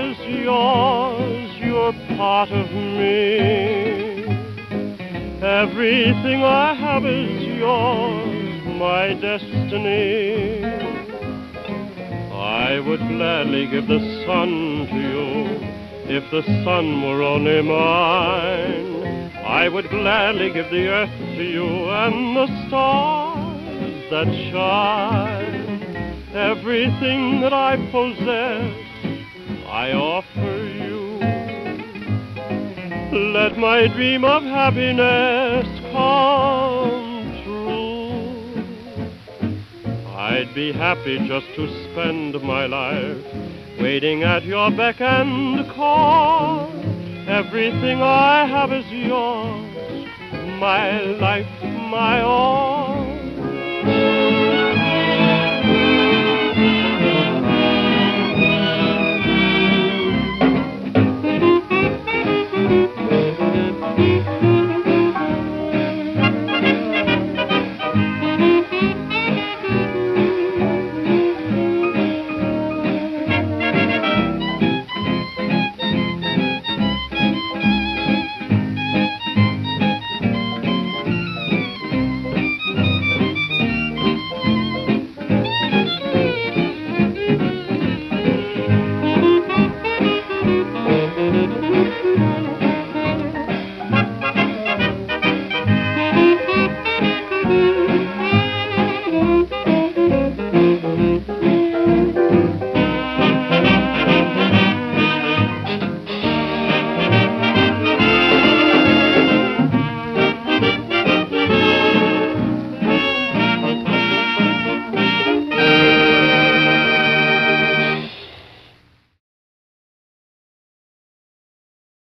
is yours, you're part of me. Everything I have is yours, my destiny. I would gladly give the sun to you if the sun were only mine. I would gladly give the earth to you and the stars that shine. Everything that I possess, I offer you. Let my dream of happiness come true. I'd be happy just to spend my life waiting at your beck and call. Everything I have is yours, my life, my all.